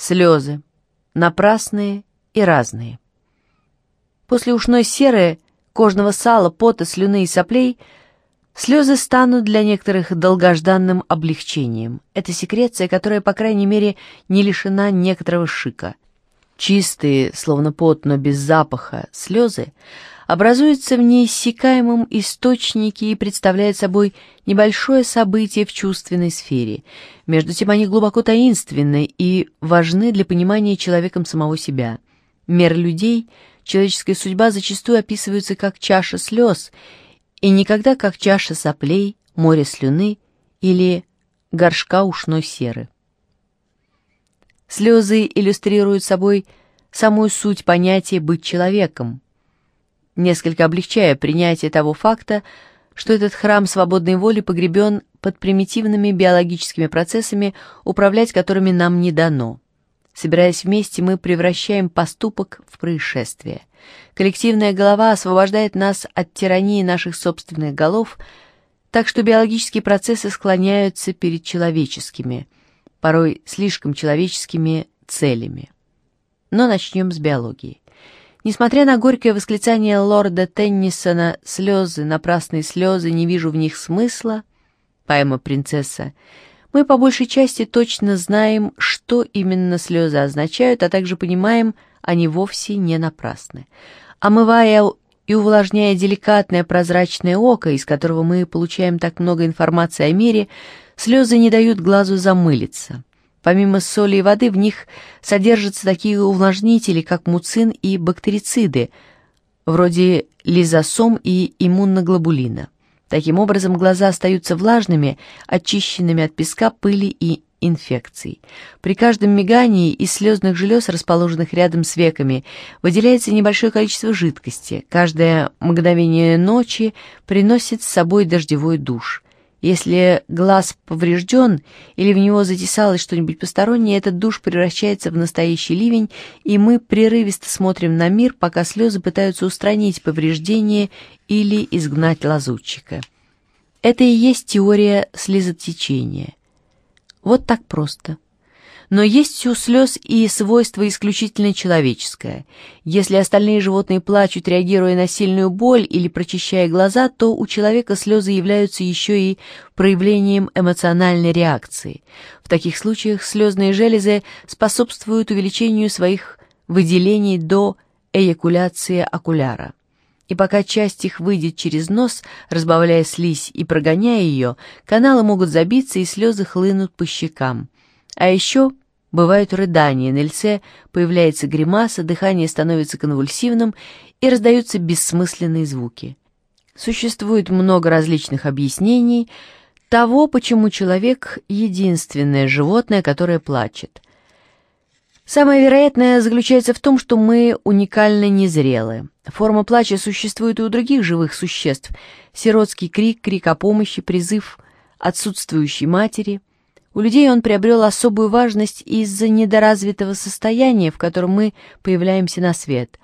Слезы. Напрасные и разные. После ушной серы, кожного сала, пота, слюны и соплей слезы станут для некоторых долгожданным облегчением. Это секреция, которая, по крайней мере, не лишена некоторого шика. Чистые, словно пот, но без запаха, слезы образуются в неиссякаемом источнике и представляют собой небольшое событие в чувственной сфере. Между тем они глубоко таинственны и важны для понимания человеком самого себя. Мир людей, человеческая судьба зачастую описываются как чаша слез, и никогда как чаша соплей, море слюны или горшка ушной серы. Слезы иллюстрируют собой самую суть понятия «быть человеком», несколько облегчая принятие того факта, что этот храм свободной воли погребен под примитивными биологическими процессами, управлять которыми нам не дано. Собираясь вместе, мы превращаем поступок в происшествие. Коллективная голова освобождает нас от тирании наших собственных голов, так что биологические процессы склоняются перед человеческими, порой слишком человеческими целями. Но начнем с биологии. Несмотря на горькое восклицание лорда Теннисона «Слезы, напрасные слезы, не вижу в них смысла», поэма «Принцесса», мы по большей части точно знаем, что именно слезы означают, а также понимаем, они вовсе не напрасны. Омывая и увлажняя деликатное прозрачное око, из которого мы получаем так много информации о мире, слезы не дают глазу замылиться. Помимо соли и воды в них содержатся такие увлажнители, как муцин и бактерициды, вроде лизосом и иммуноглобулина. Таким образом, глаза остаются влажными, очищенными от песка, пыли и инфекций. При каждом мигании из слезных желез, расположенных рядом с веками, выделяется небольшое количество жидкости. Каждое мгновение ночи приносит с собой дождевой душ. Если глаз поврежден или в него затесалось что-нибудь постороннее, этот душ превращается в настоящий ливень, и мы прерывисто смотрим на мир, пока слезы пытаются устранить повреждение или изгнать лазутчика. Это и есть теория слезотечения. Вот так просто. Но есть у слез и свойство исключительно человеческое. Если остальные животные плачут, реагируя на сильную боль или прочищая глаза, то у человека слезы являются еще и проявлением эмоциональной реакции. В таких случаях слезные железы способствуют увеличению своих выделений до эякуляции окуляра. И пока часть их выйдет через нос, разбавляя слизь и прогоняя ее, каналы могут забиться и слезы хлынут по щекам. А еще Бывают рыдания, на лице появляется гримаса, дыхание становится конвульсивным и раздаются бессмысленные звуки. Существует много различных объяснений того, почему человек — единственное животное, которое плачет. Самое вероятное заключается в том, что мы уникально незрелы. Форма плача существует и у других живых существ. Сиротский крик, крик о помощи, призыв отсутствующей матери — у людей он приобрел особую важность из-за недоразвитого состояния, в котором мы появляемся на свет.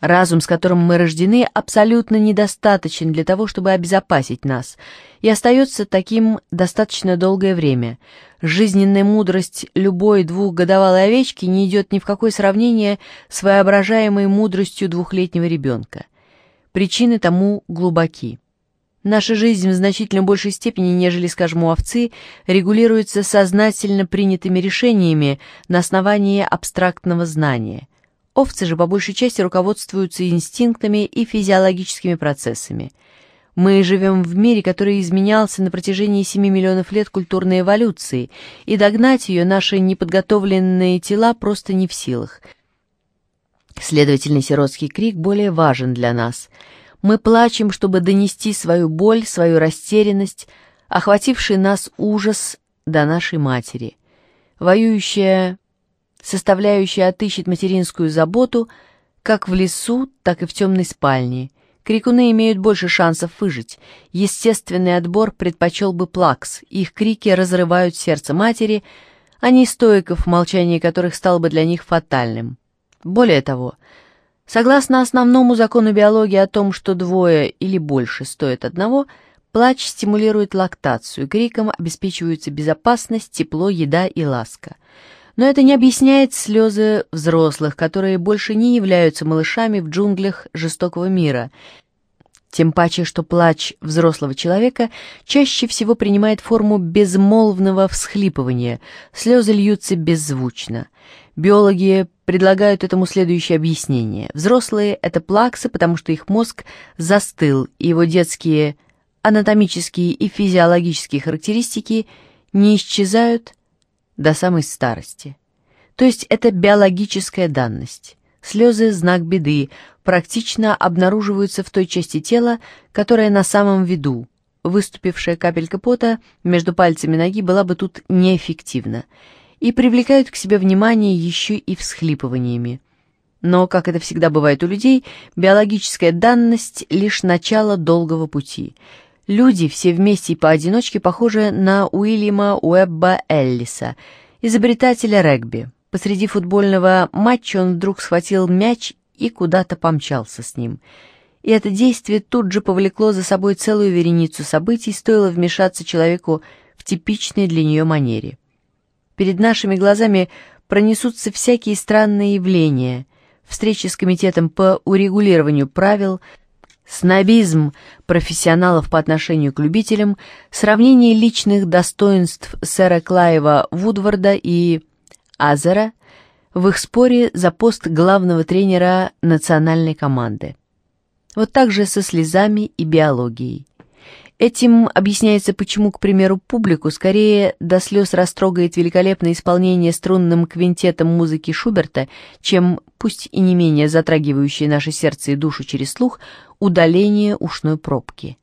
Разум, с которым мы рождены, абсолютно недостаточен для того, чтобы обезопасить нас, и остается таким достаточно долгое время. Жизненная мудрость любой двухгодовалой овечки не идет ни в какое сравнение с воображаемой мудростью двухлетнего ребенка. Причины тому глубоки. Наша жизнь в значительно большей степени, нежели, скажем, у овцы, регулируется сознательно принятыми решениями на основании абстрактного знания. Овцы же по большей части руководствуются инстинктами и физиологическими процессами. Мы живем в мире, который изменялся на протяжении 7 миллионов лет культурной эволюции, и догнать ее наши неподготовленные тела просто не в силах. Следовательно, сиротский крик более важен для нас – мы плачем, чтобы донести свою боль, свою растерянность, охвативший нас ужас до нашей матери. Воюющая, составляющая отыщет материнскую заботу как в лесу, так и в темной спальне. Крикуны имеют больше шансов выжить. Естественный отбор предпочел бы плакс. Их крики разрывают сердце матери, а не стоиков, молчание которых стало бы для них фатальным. Более того, Согласно основному закону биологии о том, что двое или больше стоят одного, плач стимулирует лактацию, криком обеспечиваются безопасность, тепло, еда и ласка. Но это не объясняет слезы взрослых, которые больше не являются малышами в джунглях жестокого мира. Тем паче, что плач взрослого человека чаще всего принимает форму безмолвного всхлипывания, слезы льются беззвучно. Биологи предлагают этому следующее объяснение. Взрослые — это плаксы, потому что их мозг застыл, и его детские анатомические и физиологические характеристики не исчезают до самой старости. То есть это биологическая данность. Слезы – знак беды, практично обнаруживаются в той части тела, которая на самом виду. Выступившая капелька пота между пальцами ноги была бы тут неэффективна и привлекают к себе внимание еще и всхлипываниями. Но, как это всегда бывает у людей, биологическая данность — лишь начало долгого пути. Люди все вместе и поодиночке похожи на Уильяма Уэбба Эллиса, изобретателя регби. Посреди футбольного матча он вдруг схватил мяч и куда-то помчался с ним. И это действие тут же повлекло за собой целую вереницу событий, стоило вмешаться человеку в типичной для нее манере. Перед нашими глазами пронесутся всякие странные явления, встречи с комитетом по урегулированию правил, снобизм профессионалов по отношению к любителям, сравнение личных достоинств сэра Клаева Вудварда и Азера в их споре за пост главного тренера национальной команды. Вот так же со слезами и биологией. Этим объясняется, почему, к примеру, публику скорее до слез растрогает великолепное исполнение струнным квинтетом музыки Шуберта, чем, пусть и не менее затрагивающее наше сердце и душу через слух, удаление ушной пробки.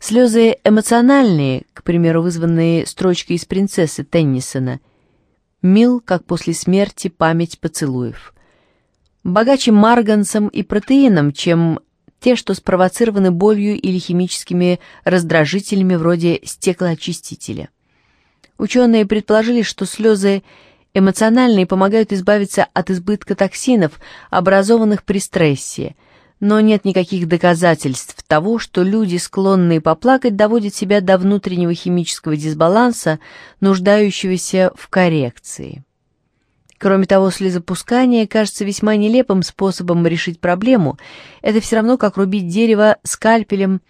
Слезы эмоциональные, к примеру, вызванные строчкой из «Принцессы» Теннисона, мил, как после смерти память поцелуев. Богаче марганцем и протеином, чем те, что спровоцированы болью или химическими раздражителями вроде стеклоочистителя. Ученые предположили, что слезы эмоциональные помогают избавиться от избытка токсинов, образованных при стрессе, но нет никаких доказательств того, что люди, склонные поплакать, доводят себя до внутреннего химического дисбаланса, нуждающегося в коррекции. Кроме того, слезопускание кажется весьма нелепым способом решить проблему. Это все равно, как рубить дерево скальпелем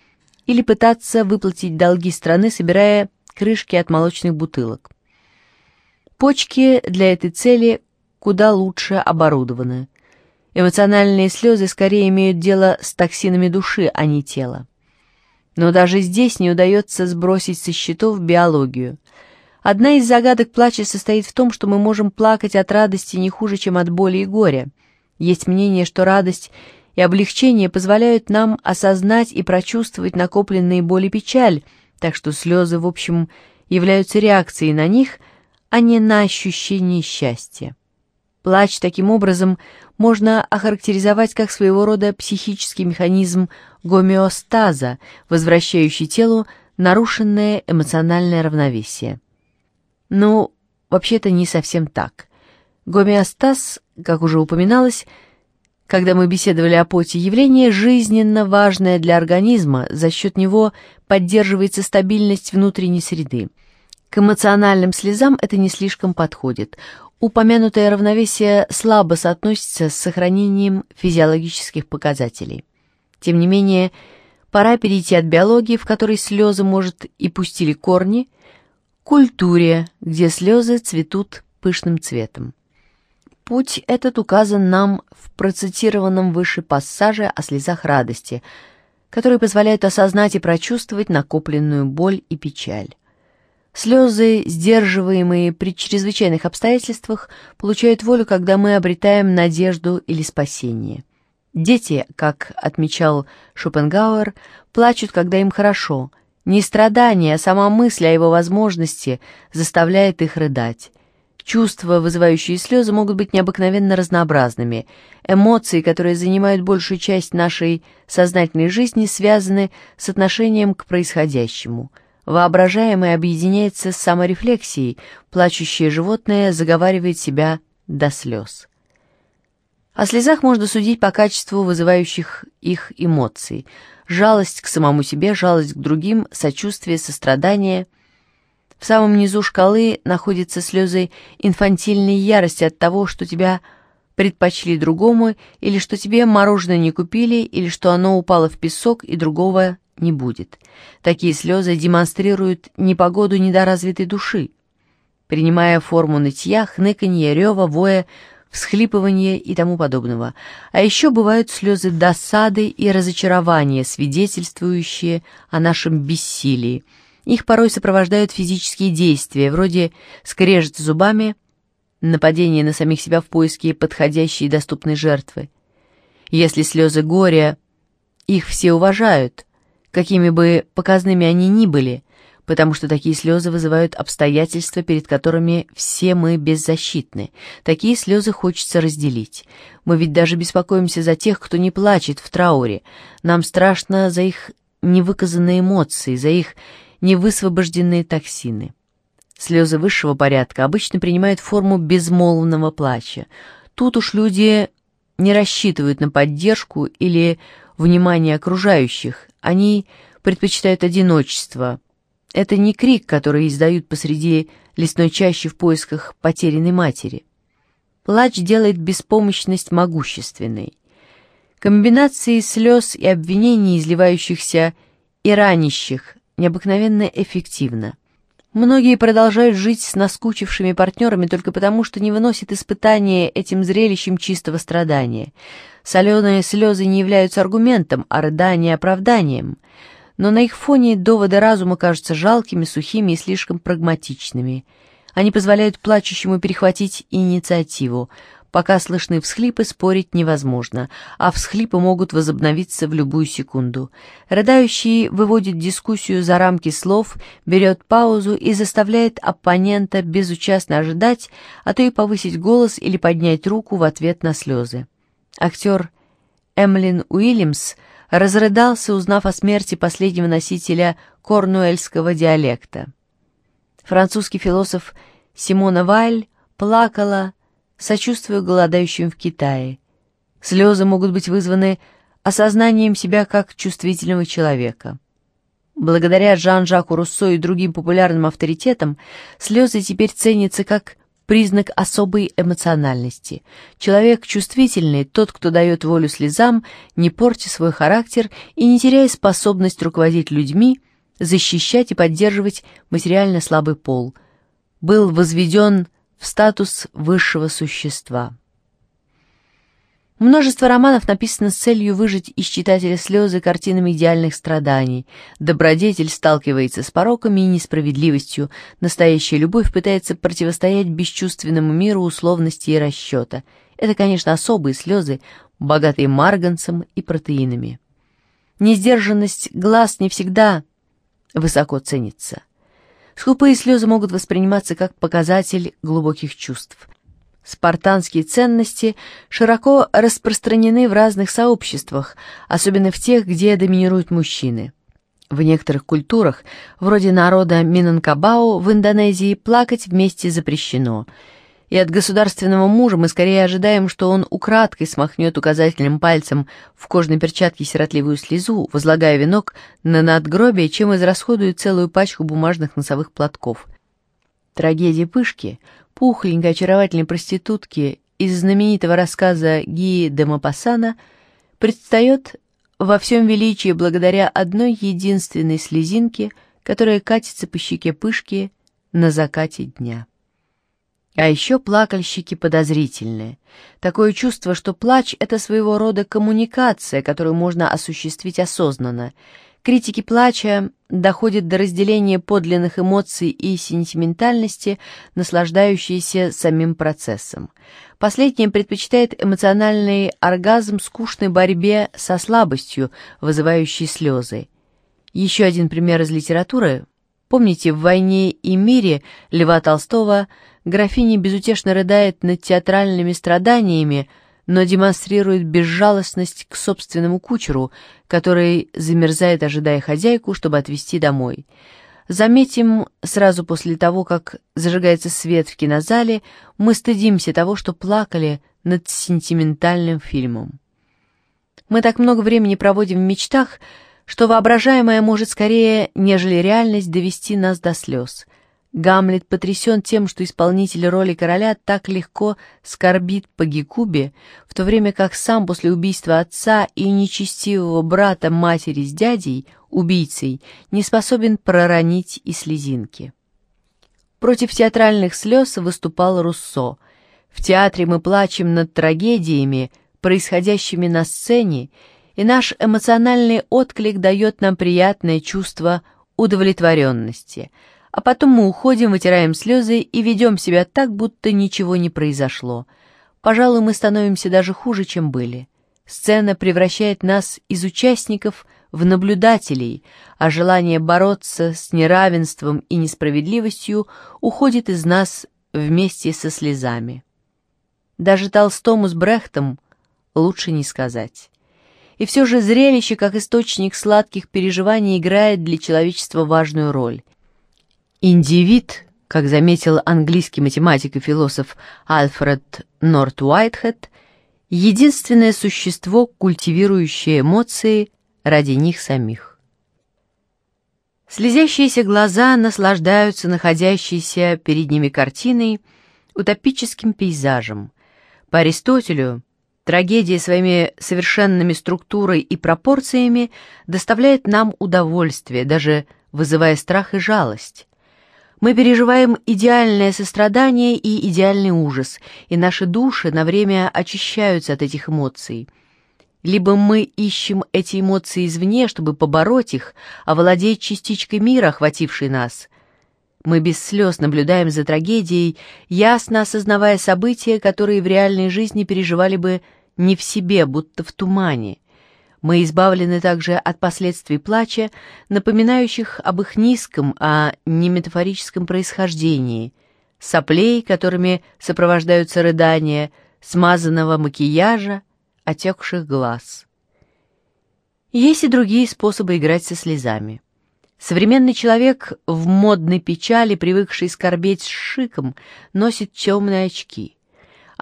или пытаться выплатить долги страны, собирая крышки от молочных бутылок. Почки для этой цели куда лучше оборудованы. Эмоциональные слезы скорее имеют дело с токсинами души, а не тела. Но даже здесь не удается сбросить со счетов биологию – Одна из загадок плача состоит в том, что мы можем плакать от радости не хуже, чем от боли и горя. Есть мнение, что радость и облегчение позволяют нам осознать и прочувствовать накопленные боль и печаль, так что слезы, в общем, являются реакцией на них, а не на ощущение счастья. Плач таким образом можно охарактеризовать как своего рода психический механизм гомеостаза, возвращающий телу нарушенное эмоциональное равновесие. Ну, вообще-то не совсем так. Гомеостаз, как уже упоминалось, когда мы беседовали о поте, явление жизненно важное для организма, за счет него поддерживается стабильность внутренней среды. К эмоциональным слезам это не слишком подходит. Упомянутое равновесие слабо соотносится с сохранением физиологических показателей. Тем не менее, пора перейти от биологии, в которой слезы, может, и пустили корни, культуре, где слезы цветут пышным цветом. Путь этот указан нам в процитированном выше пассаже о слезах радости, которые позволяют осознать и прочувствовать накопленную боль и печаль. Слезы, сдерживаемые при чрезвычайных обстоятельствах, получают волю, когда мы обретаем надежду или спасение. Дети, как отмечал Шопенгауэр, плачут, когда им хорошо, не страдание, а сама мысль о его возможности заставляет их рыдать. Чувства, вызывающие слезы, могут быть необыкновенно разнообразными. Эмоции, которые занимают большую часть нашей сознательной жизни, связаны с отношением к происходящему. Воображаемое объединяется с саморефлексией, плачущее животное заговаривает себя до слез. О слезах можно судить по качеству вызывающих их эмоций – жалость к самому себе, жалость к другим, сочувствие, сострадание. В самом низу шкалы находятся слезы инфантильной ярости от того, что тебя предпочли другому, или что тебе мороженое не купили, или что оно упало в песок и другого не будет. Такие слезы демонстрируют непогоду недоразвитой души, принимая форму нытья, хныканья, рева, воя, всхлипывания и тому подобного. А еще бывают слезы досады и разочарования, свидетельствующие о нашем бессилии. Их порой сопровождают физические действия, вроде скрежет зубами, нападение на самих себя в поиске подходящей и доступной жертвы. Если слезы горя, их все уважают, какими бы показными они ни были, потому что такие слезы вызывают обстоятельства, перед которыми все мы беззащитны. Такие слезы хочется разделить. Мы ведь даже беспокоимся за тех, кто не плачет в трауре. Нам страшно за их невыказанные эмоции, за их невысвобожденные токсины. Слезы высшего порядка обычно принимают форму безмолвного плача. Тут уж люди не рассчитывают на поддержку или внимание окружающих, они предпочитают одиночество, это не крик, который издают посреди лесной чащи в поисках потерянной матери. Плач делает беспомощность могущественной. Комбинации слез и обвинений, изливающихся и ранящих, необыкновенно эффективно. Многие продолжают жить с наскучившими партнерами только потому, что не выносят испытания этим зрелищем чистого страдания. Соленые слезы не являются аргументом, а рыдание — оправданием — но на их фоне доводы разума кажутся жалкими, сухими и слишком прагматичными. Они позволяют плачущему перехватить инициативу. Пока слышны всхлипы, спорить невозможно, а всхлипы могут возобновиться в любую секунду. Рыдающий выводит дискуссию за рамки слов, берет паузу и заставляет оппонента безучастно ожидать, а то и повысить голос или поднять руку в ответ на слезы. Актер Эмлин Уильямс – разрыдался, узнав о смерти последнего носителя корнуэльского диалекта. Французский философ Симона Вайль плакала, сочувствуя голодающим в Китае. Слезы могут быть вызваны осознанием себя как чувствительного человека. Благодаря Жан-Жаку Руссо и другим популярным авторитетам слезы теперь ценятся как признак особой эмоциональности. Человек чувствительный, тот, кто дает волю слезам, не портя свой характер и не теряя способность руководить людьми, защищать и поддерживать материально слабый пол, был возведен в статус высшего существа. Множество романов написано с целью выжать из читателя слезы картинами идеальных страданий. Добродетель сталкивается с пороками и несправедливостью. Настоящая любовь пытается противостоять бесчувственному миру условности и расчета. Это, конечно, особые слезы, богатые марганцем и протеинами. Несдержанность глаз не всегда высоко ценится. Скупые слезы могут восприниматься как показатель глубоких чувств – Спартанские ценности широко распространены в разных сообществах, особенно в тех, где доминируют мужчины. В некоторых культурах, вроде народа Минанкабау в Индонезии, плакать вместе запрещено. И от государственного мужа мы скорее ожидаем, что он украдкой смахнет указательным пальцем в кожной перчатке сиротливую слезу, возлагая венок на надгробие, чем израсходует целую пачку бумажных носовых платков. Трагедия Пышки — пухленькой очаровательной проститутки из знаменитого рассказа Ги де Мапассана предстает во всем величии благодаря одной единственной слезинке, которая катится по щеке пышки на закате дня. А еще плакальщики подозрительные. Такое чувство, что плач — это своего рода коммуникация, которую можно осуществить осознанно — Критики плача доходят до разделения подлинных эмоций и сентиментальности, наслаждающиеся самим процессом. Последнее предпочитает эмоциональный оргазм скучной борьбе со слабостью, вызывающей слезы. Еще один пример из литературы. Помните, в «Войне и мире» Льва Толстого графиня безутешно рыдает над театральными страданиями, но демонстрирует безжалостность к собственному кучеру, который замерзает, ожидая хозяйку, чтобы отвезти домой. Заметим, сразу после того, как зажигается свет в кинозале, мы стыдимся того, что плакали над сентиментальным фильмом. Мы так много времени проводим в мечтах, что воображаемое может скорее, нежели реальность, довести нас до слез. Гамлет потрясен тем, что исполнитель роли короля так легко скорбит по Гекубе, в то время как сам после убийства отца и нечестивого брата матери с дядей, убийцей, не способен проронить и слезинки. Против театральных слез выступал Руссо. В театре мы плачем над трагедиями, происходящими на сцене, и наш эмоциональный отклик дает нам приятное чувство удовлетворенности — а потом мы уходим, вытираем слезы и ведем себя так, будто ничего не произошло. Пожалуй, мы становимся даже хуже, чем были. Сцена превращает нас из участников в наблюдателей, а желание бороться с неравенством и несправедливостью уходит из нас вместе со слезами. Даже Толстому с Брехтом лучше не сказать. И все же зрелище, как источник сладких переживаний, играет для человечества важную роль. Индивид, как заметил английский математик и философ Альфред Норт Уайтхед, единственное существо, культивирующее эмоции ради них самих. Слезящиеся глаза наслаждаются находящейся перед ними картиной, утопическим пейзажем. По Аристотелю трагедия своими совершенными структурой и пропорциями доставляет нам удовольствие, даже вызывая страх и жалость. Мы переживаем идеальное сострадание и идеальный ужас, и наши души на время очищаются от этих эмоций. Либо мы ищем эти эмоции извне, чтобы побороть их, овладеть частичкой мира, охватившей нас. Мы без слез наблюдаем за трагедией, ясно осознавая события, которые в реальной жизни переживали бы не в себе, будто в тумане — мы избавлены также от последствий плача, напоминающих об их низком, а не метафорическом происхождении, соплей, которыми сопровождаются рыдания, смазанного макияжа, отекших глаз. Есть и другие способы играть со слезами. Современный человек в модной печали, привыкший скорбеть с шиком, носит темные очки —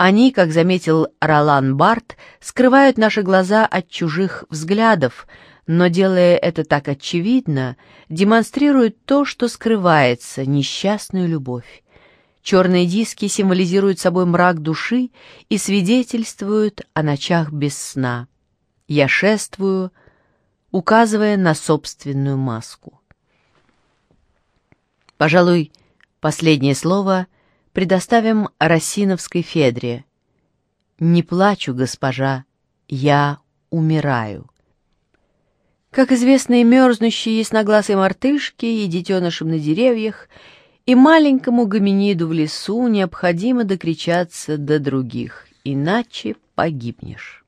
они, как заметил Ролан Барт, скрывают наши глаза от чужих взглядов, но, делая это так очевидно, демонстрируют то, что скрывается, несчастную любовь. Черные диски символизируют собой мрак души и свидетельствуют о ночах без сна. Я шествую, указывая на собственную маску. Пожалуй, последнее слово — предоставим Росиновской Федре. «Не плачу, госпожа, я умираю». Как известно, и мерзнущие ясноглазые мартышки, и детенышам на деревьях, и маленькому гоминиду в лесу необходимо докричаться до других, иначе погибнешь.